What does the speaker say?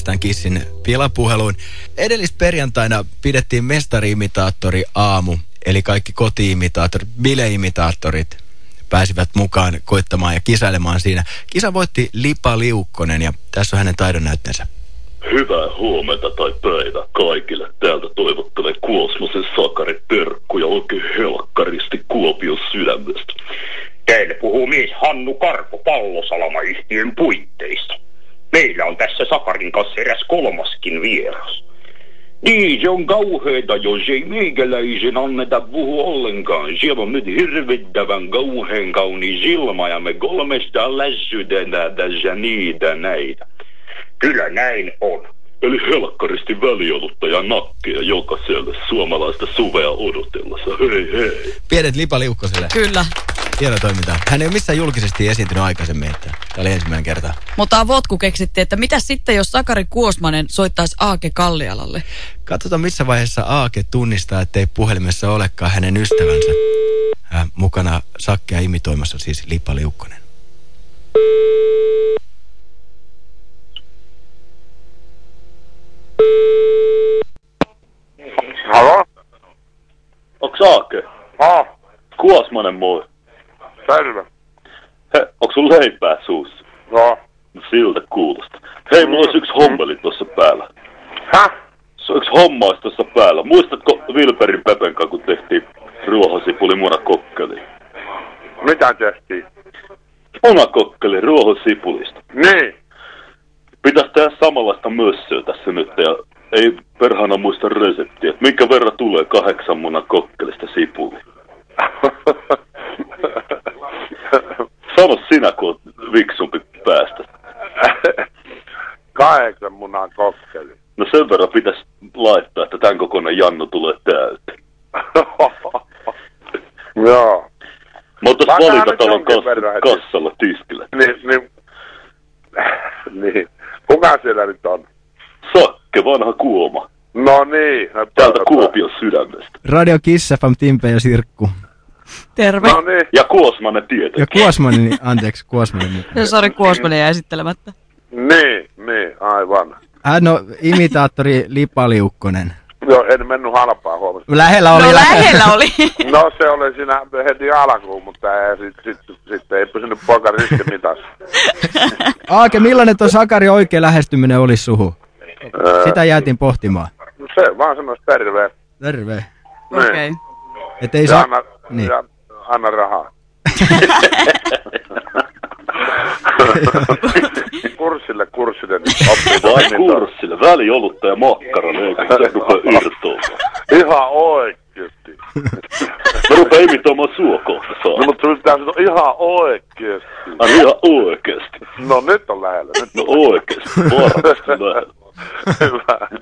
päästään Kissin pilapuheluun. Edellisperjantaina pidettiin mestariimitaattori aamu, eli kaikki kotiimitaattorit, bileimitaattorit pääsivät mukaan koittamaan ja kisailemaan siinä. Kisa voitti Lipa Liukkonen ja tässä on hänen taidon näytteensä. Hyvää huomenta tai päivää kaikille. Täältä toivottelee Kuosmosen Sakari Perkku ja oikein helkkaristi Kuopion sydämestä. Teille puhuu mies Hannu Karpo pallosalama-yhtiön puitteista. Meillä on tässä Sakarin kanssa eräs kolmaskin vieras. Niin, se on kauheeta, jos ei meikäläisen anneta puhua ollenkaan. Siellä on nyt hirvittävän kauhean kaunis ilma ja me kolmesta lässytetään tässä niitä näitä. Kyllä näin on. Eli helkkaristi väliolutta ja nakkeja jokaiselle suomalaista suvea odotellessa. Hei hei. Pienet Lipa Liukkoselle. Kyllä. Hieno toiminta. Hän ei ole missään julkisesti esiintynyt aikaisemmin, että tämä oli ensimmäinen kerta. Mutta Votku keksitti, että mitä sitten, jos Sakari Kuosmanen soittaisi Aake Kallialalle? Katsotaan missä vaiheessa Aake tunnistaa, ettei puhelimessa olekaan hänen ystävänsä. Äh, mukana Sakkea imitoimassa siis Lipa Liukkonen. Halo? Onks Aake? Ha, Kuosmanen moi. Terve. He, onks sun leipää suussa? No. Siltä kuulosta. Hei, mulla olisi yksi hommeli tuossa päällä. Häh? Se on yksi homma tuossa päällä. Muistatko Vilperin Pepen kanssa, kun tehtiin ruohosipuli munakokkeli? Mitä tehtiin? Munakokkeli ruohosipulista. Niin. Pitäisi tehdä samanlaista mössöä tässä nyt ja ei perhana muista reseptiä. Minkä verran tulee kahdeksan munan kokkelista sipuli? Munan kokkeli. No sen verran pitäisi laittaa, että tämän kokoinen Jannu tulee täyteen. Joo. Valitatalon nyt jonkin verran kassalla tiskillä. Niin, niin. niin. Kuka siellä nyt on? Sakke, vanha kuoma. No niin. no Täältä Kuopion sydämestä. Radio Kiss FM, Timpe ja Sirkku. Terve. No niin. Ja Kuosmanen tietenkin. Ja Kuosmanin, anteeksi, Kuosmanin. Ja Sari Kuosmanen jäi esittelemättä. Niin, niin, aivan. Hän on imitaattori Lipa Liukkonen. Joo, en mennyt halpaa huomista. Lähellä oli. No lähellä oli. No se oli siinä heti alkuun, mutta ei, sit, sit, sit, ei pysynyt poika riskimitassa. Aake, millainen tuo Sakari oikea lähestyminen olisi suhu? Sitä jäätiin pohtimaan. Se vaan sanoisi terve. Terve. Niin. Okei. Et ei Ja saa... anna, Niin. ja anna rahaa. kurssille, kurssille. Niin oppii Vai kurssille, väliolutta ja makkaran, eikä se rupea irtoamaan. Ihan oikeesti. Mä rupean imitoimaan sua kohta No saa. mutta sun pitää sanoa ihan oikeesti. Ai ihan oikeesti. No nyt on lähellä. Nyt No oikeesti, varmasti lähellä. Hyvä.